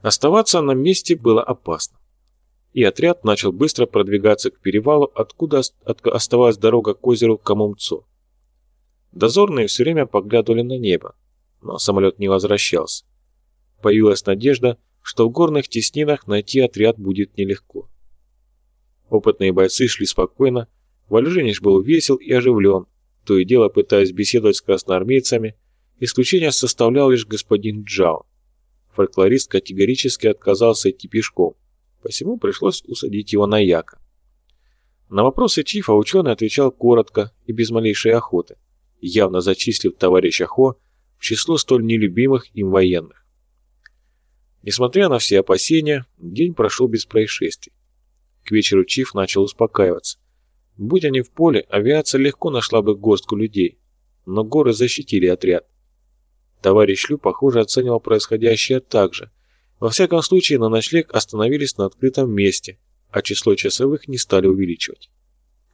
Оставаться на месте было опасно. И отряд начал быстро продвигаться к перевалу, откуда оставалась дорога к озеру Камумцо. Дозорные все время поглядывали на небо, но самолет не возвращался. Появилась надежда, что в горных теснинах найти отряд будет нелегко. Опытные бойцы шли спокойно, Вальжиниш был весел и оживлен, то и дело пытаясь беседовать с красноармейцами, исключение составлял лишь господин Джао. Фольклорист категорически отказался идти пешком, посему пришлось усадить его на яко. На вопросы Чифа ученый отвечал коротко и без малейшей охоты, явно зачислив товарища Хо в число столь нелюбимых им военных. Несмотря на все опасения, день прошел без происшествий. К вечеру Чиф начал успокаиваться. Будь они в поле, авиация легко нашла бы горстку людей, но горы защитили отряд. Товарищ Лю, похоже, оценивал происходящее так же. Во всяком случае, на ночлег остановились на открытом месте, а число часовых не стали увеличивать.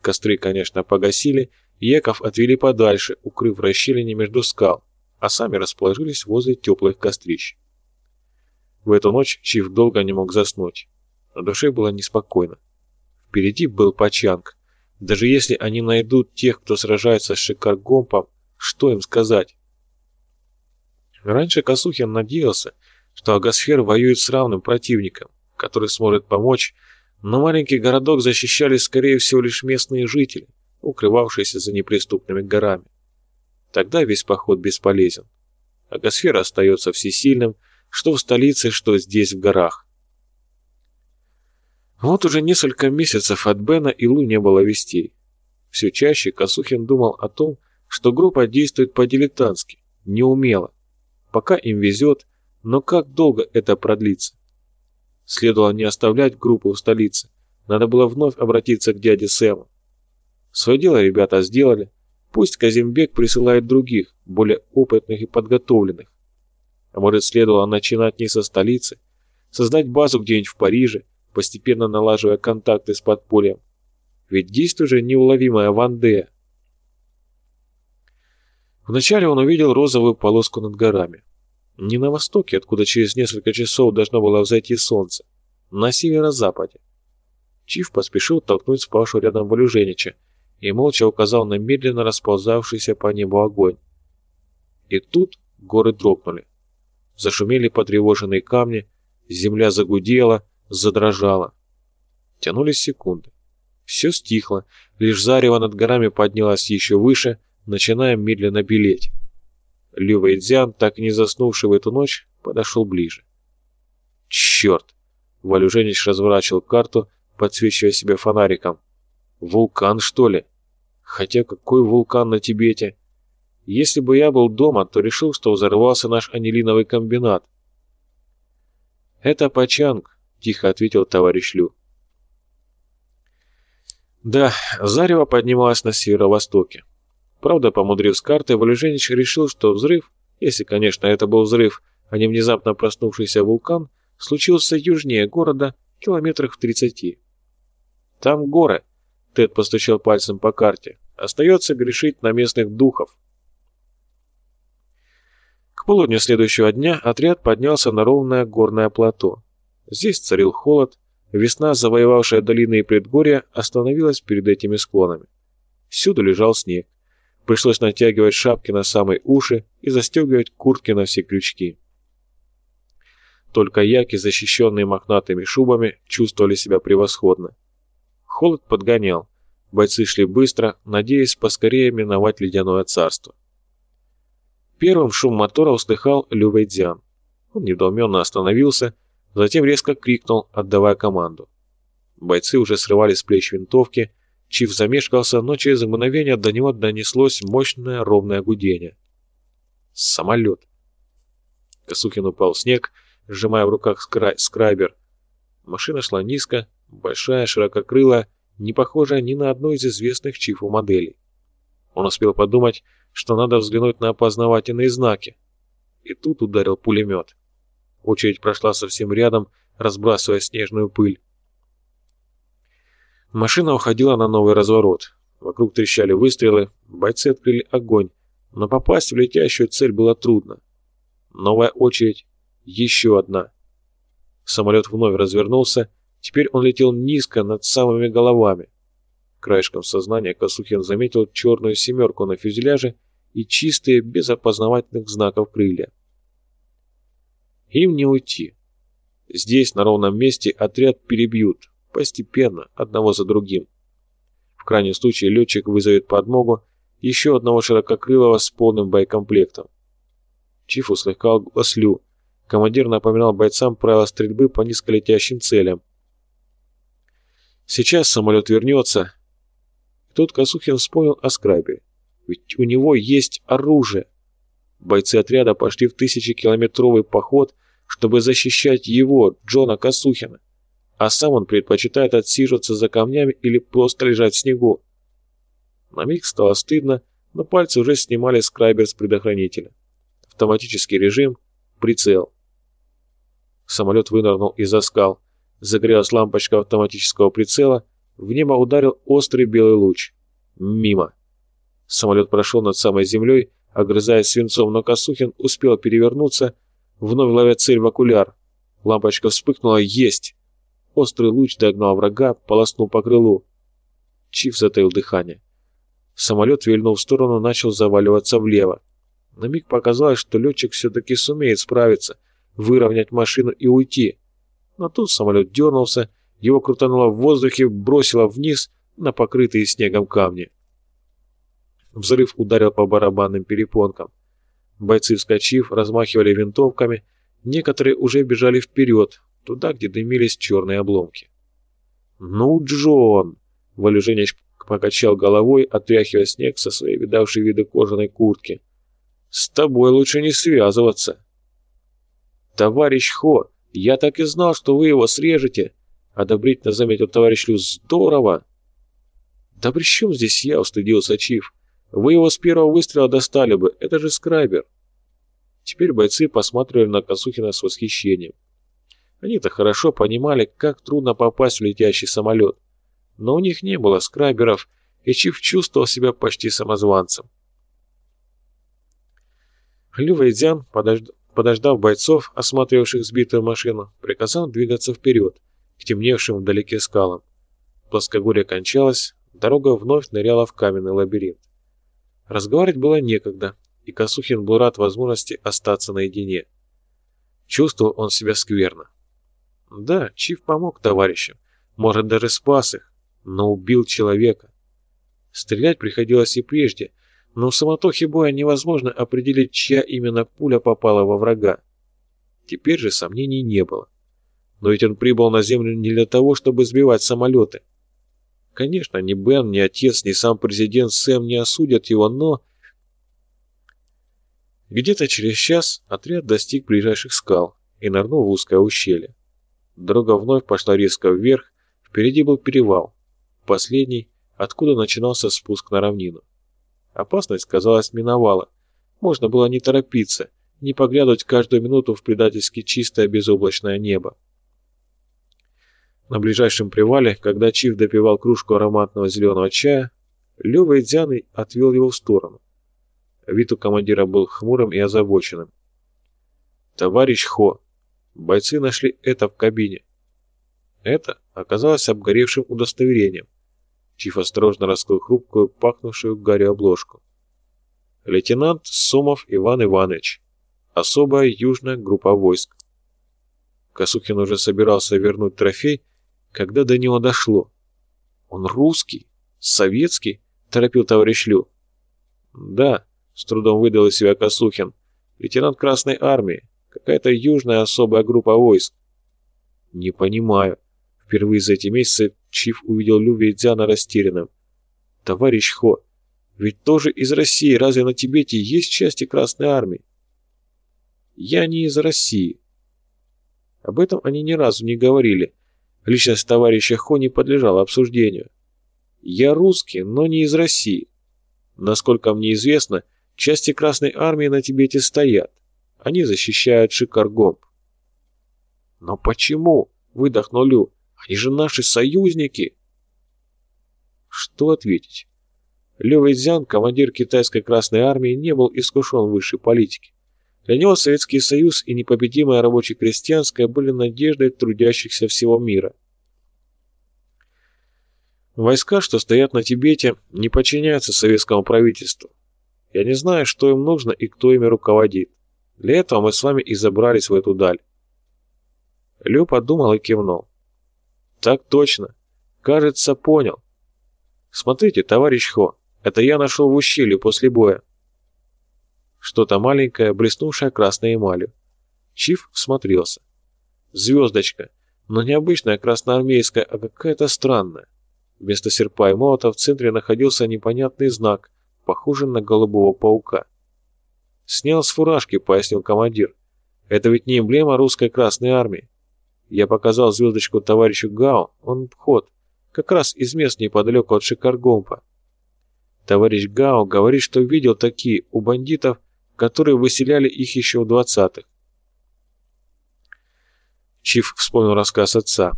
Костры, конечно, погасили, Яков отвели подальше, укрыв расщелине между скал, а сами расположились возле теплых кострищ. В эту ночь Чиф долго не мог заснуть. На душе было неспокойно. Впереди был Пачанг. Даже если они найдут тех, кто сражается с Шикаргомпом, что им сказать? Раньше Косухин надеялся, что Агосфер воюет с равным противником, который сможет помочь, но маленький городок защищали, скорее всего, лишь местные жители, укрывавшиеся за неприступными горами. Тогда весь поход бесполезен. Агосфер остается всесильным, что в столице, что здесь в горах. Вот уже несколько месяцев от Бена и Лу не было вестей. Все чаще Косухин думал о том, что группа действует по-дилетантски, неумело, Пока им везет, но как долго это продлится? Следовало не оставлять группу в столице. Надо было вновь обратиться к дяде Сэму. Свое дело ребята сделали. Пусть Казимбек присылает других, более опытных и подготовленных. А может, следовало начинать не со столицы, создать базу где-нибудь в Париже, постепенно налаживая контакты с подпольем. Ведь действует же неуловимая Вандея. Вначале он увидел розовую полоску над горами. Не на востоке, откуда через несколько часов должно было взойти солнце, на северо-западе. Чиф поспешил толкнуть спавшего рядом Валюженича и молча указал на медленно расползавшийся по небу огонь. И тут горы дрогнули. Зашумели потревоженные камни, земля загудела, задрожала. Тянулись секунды. Все стихло, лишь зарево над горами поднялось еще выше, начиная медленно белеть. Лю Вэйдзян, так и не заснувший в эту ночь, подошел ближе. «Черт!» — Валюженич разворачивал карту, подсвечивая себя фонариком. «Вулкан, что ли? Хотя какой вулкан на Тибете? Если бы я был дома, то решил, что взорвался наш анилиновый комбинат». «Это Пачанг», — тихо ответил товарищ Лю. Да, зарево поднималось на северо-востоке. Правда, помудрив с картой, Валюженич решил, что взрыв, если, конечно, это был взрыв, а не внезапно проснувшийся вулкан, случился южнее города, километрах в тридцати. «Там горы», — Тед постучал пальцем по карте. «Остается грешить на местных духов». К полудню следующего дня отряд поднялся на ровное горное плато. Здесь царил холод, весна, завоевавшая долины и предгорья, остановилась перед этими склонами. Всюду лежал снег. Пришлось натягивать шапки на самые уши и застегивать куртки на все крючки. Только яки, защищенные мохнатыми шубами, чувствовали себя превосходно. Холод подгонял. Бойцы шли быстро, надеясь поскорее миновать ледяное царство. Первым шум мотора услыхал Лю Вэйдзян. Он недоуменно остановился, затем резко крикнул, отдавая команду. Бойцы уже срывали с плеч винтовки, Чиф замешкался, но через мгновение до него донеслось мощное ровное гудение. Самолет. Косухин упал в снег, сжимая в руках скра... скрайбер. Машина шла низко, большая, ширококрылая, не похожая ни на одну из известных Чифу моделей. Он успел подумать, что надо взглянуть на опознавательные знаки. И тут ударил пулемет. Очередь прошла совсем рядом, разбрасывая снежную пыль. Машина уходила на новый разворот. Вокруг трещали выстрелы, бойцы открыли огонь, но попасть в летящую цель было трудно. Новая очередь, еще одна. Самолет вновь развернулся, теперь он летел низко над самыми головами. Краешком сознания Косухин заметил черную семерку на фюзеляже и чистые, без опознавательных знаков крылья. Им не уйти. Здесь, на ровном месте, отряд перебьют, постепенно, одного за другим. В крайнем случае летчик вызовет подмогу еще одного ширококрылого с полным боекомплектом. Чиф услыхал голос Лю. Командир напоминал бойцам правила стрельбы по низколетящим целям. Сейчас самолет вернется. тут Косухин вспомнил о скрабе. Ведь у него есть оружие. Бойцы отряда пошли в тысячекилометровый поход, чтобы защищать его, Джона Косухина. А сам он предпочитает отсиживаться за камнями или просто лежать в снегу. На миг стало стыдно, но пальцы уже снимали скрайбер с предохранителя. Автоматический режим, прицел. Самолет вынырнул из-за скал. Загорелась лампочка автоматического прицела, в небо ударил острый белый луч. Мимо. Самолет прошел над самой землей, огрызаясь свинцом, но Косухин успел перевернуться, вновь ловя цель в окуляр. Лампочка вспыхнула «Есть!». Острый луч догнал врага, полоснул по крылу. Чиф затаил дыхание. Самолет, вильнув в сторону, начал заваливаться влево. На миг показалось, что летчик все-таки сумеет справиться, выровнять машину и уйти. Но тут самолет дернулся, его крутануло в воздухе, бросило вниз на покрытые снегом камни. Взрыв ударил по барабанным перепонкам. Бойцы, вскочив, размахивали винтовками, некоторые уже бежали вперед, туда, где дымились черные обломки. «Ну, Джон!» — Валюженич покачал головой, отряхивая снег со своей видавшей виды кожаной куртки. «С тобой лучше не связываться!» «Товарищ Хо, я так и знал, что вы его срежете!» — одобрительно заметил товарищ Лю. «Здорово!» «Да при чем здесь я?» — устыдился Чиф. «Вы его с первого выстрела достали бы, это же скрайбер!» Теперь бойцы посматривали на Косухина с восхищением. Они-то хорошо понимали, как трудно попасть в летящий самолет но у них не было скраберов, и Чиф чувствовал себя почти самозванцем. Лю Вэйдзян, подожд... подождав бойцов, осматривавших сбитую машину, приказал двигаться вперед, к темневшим вдалеке скалам. Плоскогорье кончалось, дорога вновь ныряла в каменный лабиринт. Разговаривать было некогда, и Косухин был рад возможности остаться наедине. Чувствовал он себя скверно. Да, Чиф помог товарищам, может, даже спас их, но убил человека. Стрелять приходилось и прежде, но в суматохе боя невозможно определить, чья именно пуля попала во врага. Теперь же сомнений не было. Но ведь он прибыл на Землю не для того, чтобы сбивать самолеты. Конечно, ни Бен, ни отец, ни сам президент Сэм не осудят его, но... Где-то через час отряд достиг ближайших скал и нырнул в узкое ущелье. Дорога вновь пошла резко вверх, впереди был перевал, Последний, откуда начинался спуск на равнину. Опасность, казалось, миновала. Можно было не торопиться, не поглядывать каждую минуту в предательски чистое безоблачное небо. На ближайшем привале, когда Чиф допивал кружку ароматного зеленого чая, Лёва Идзяный отвел его в сторону. Вид у командира был хмурым и озабоченным. «Товарищ Хо, бойцы нашли это в кабине». Это оказалось обгоревшим удостоверением. Чиф осторожно раскрыл хрупкую, пахнувшую гарью обложку. Лейтенант Сомов Иван Иванович. Особая южная группа войск. Косухин уже собирался вернуть трофей, когда до него дошло. «Он русский? Советский?» — торопил товарищ Лю. «Да», — с трудом выдал из себя Косухин. «Лейтенант Красной Армии. Какая-то южная особая группа войск». «Не понимаю». Впервые за эти месяцы Чиф увидел Лю Вейдзяна растерянным. «Товарищ Хо, ведь тоже из России, разве на Тибете есть части Красной Армии?» «Я не из России». Об этом они ни разу не говорили. Личность товарища Хо не подлежала обсуждению. «Я русский, но не из России. Насколько мне известно, части Красной Армии на Тибете стоят. Они защищают Шикаргомб». «Но почему?» — выдохнул Лю. Они же наши союзники!» Что ответить? Лёва Цзян, командир китайской Красной Армии, не был искушен в высшей политике. Для него Советский Союз и непобедимая рабоче-крестьянская были надеждой трудящихся всего мира. Войска, что стоят на Тибете, не подчиняются советскому правительству. Я не знаю, что им нужно и кто ими руководит. Для этого мы с вами и забрались в эту даль. Лю подумал и кивнул. Так точно. Кажется, понял. Смотрите, товарищ Хо, это я нашел в ущелье после боя. Что-то маленькое, блеснувшее красной эмалью. Чиф всмотрелся. Звездочка, но не обычная красноармейская, а какая-то странная. Вместо серпа и молота в центре находился непонятный знак, похожий на голубого паука. «Снял с фуражки», — пояснил командир. «Это ведь не эмблема русской Красной Армии. Я показал звездочку товарищу Гао, он вход, как раз из мест неподалеку от Шикаргомпа. Товарищ Гао говорит, что видел такие у бандитов, которые выселяли их еще в двадцатых. Чиф вспомнил рассказ отца.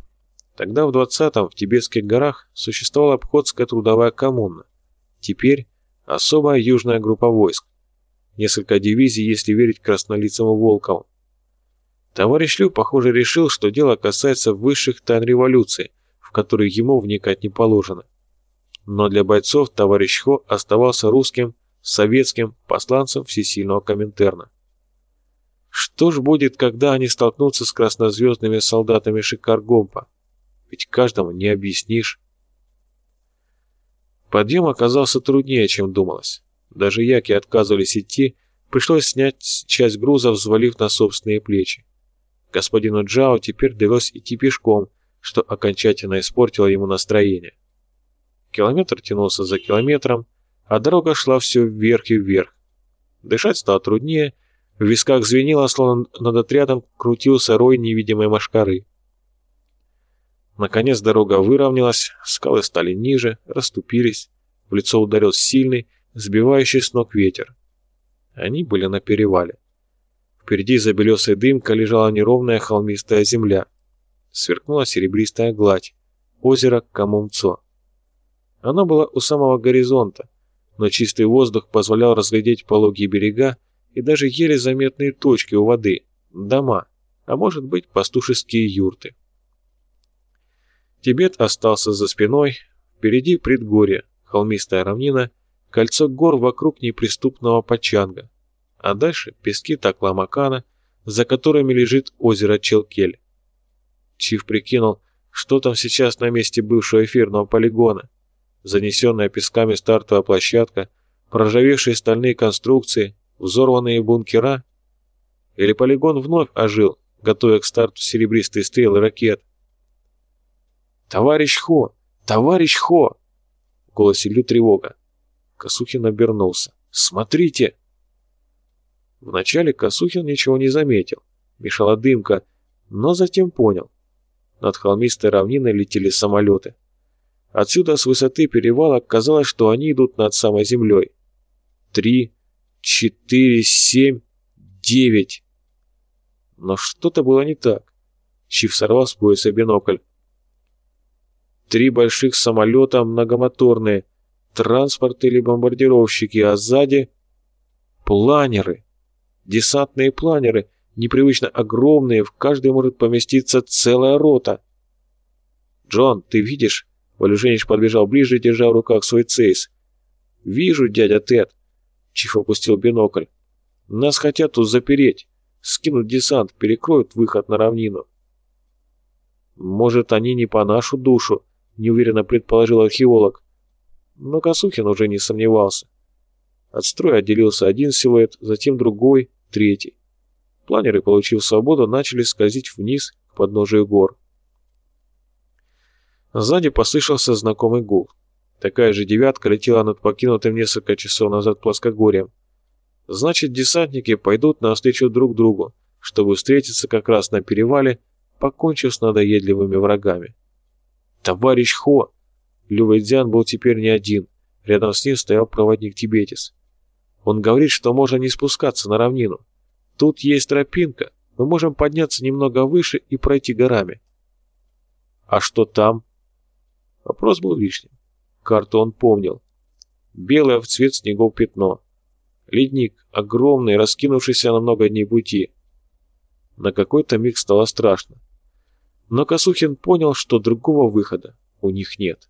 Тогда в 20-м в Тибетских горах существовала обходская трудовая коммуна. Теперь особая южная группа войск. Несколько дивизий, если верить краснолицому Волкову. Товарищ Лю, похоже, решил, что дело касается высших тайн революции, в которые ему вникать не положено. Но для бойцов товарищ Хо оставался русским, советским посланцем всесильного Коминтерна. Что ж будет, когда они столкнутся с краснозвездными солдатами Шикаргомпа? Ведь каждому не объяснишь. Подъем оказался труднее, чем думалось. Даже яки отказывались идти, пришлось снять часть груза, взвалив на собственные плечи. Господину Джао теперь довелось идти пешком, что окончательно испортило ему настроение. Километр тянулся за километром, а дорога шла все вверх и вверх. Дышать стало труднее, в висках звенело, словно над отрядом крутился рой невидимой машкары. Наконец дорога выровнялась, скалы стали ниже, расступились, в лицо ударил сильный, сбивающий с ног ветер. Они были на перевале. Впереди за белесой дымкой лежала неровная холмистая земля. Сверкнула серебристая гладь. Озеро Камумцо. Оно было у самого горизонта, но чистый воздух позволял разглядеть пологие берега и даже еле заметные точки у воды, дома, а может быть пастушеские юрты. Тибет остался за спиной, впереди предгорье, холмистая равнина, кольцо гор вокруг неприступного Пачанга, а дальше пески Такламакана, за которыми лежит озеро Челкель. Чиф прикинул, что там сейчас на месте бывшего эфирного полигона. Занесенная песками стартовая площадка, проржавевшие стальные конструкции, взорванные бункера. Или полигон вновь ожил, готовя к старту серебристые стрелы ракет. «Товарищ Хо! Товарищ Хо!» В голосе Лю тревога. Косухин обернулся. «Смотрите!» Вначале Косухин ничего не заметил. Мешала дымка, но затем понял. Над холмистой равниной летели самолеты. Отсюда, с высоты перевала, казалось, что они идут над самой землей. Три, четыре, семь, девять. Но что-то было не так. Чиф сорвал с пояса бинокль. Три больших самолета многомоторные, транспорт или бомбардировщики, а сзади планеры. Десантные планеры, непривычно огромные, в каждой может поместиться целая рота. «Джон, ты видишь?» Валюженич подбежал ближе, держа в руках свой цейс. «Вижу, дядя Тед!» Чиф опустил бинокль. «Нас хотят тут запереть, скинуть десант, перекроют выход на равнину». «Может, они не по нашу душу?» неуверенно предположил археолог. Но Косухин уже не сомневался. От строя отделился один силуэт, затем другой, третий. Планеры, получив свободу, начали скользить вниз к подножию гор. Сзади послышался знакомый гул. Такая же девятка летела над покинутым несколько часов назад плоскогорьем. Значит, десантники пойдут навстречу друг другу, чтобы встретиться как раз на перевале, покончив с надоедливыми врагами. «Товарищ Хо!» Лювэйдзян был теперь не один. Рядом с ним стоял проводник Тибетис. Он говорит, что можно не спускаться на равнину. Тут есть тропинка, мы можем подняться немного выше и пройти горами. А что там? Вопрос был лишним. Карту он помнил. Белое в цвет снегов пятно. Ледник, огромный, раскинувшийся на много дней пути. На какой-то миг стало страшно. Но Косухин понял, что другого выхода у них нет.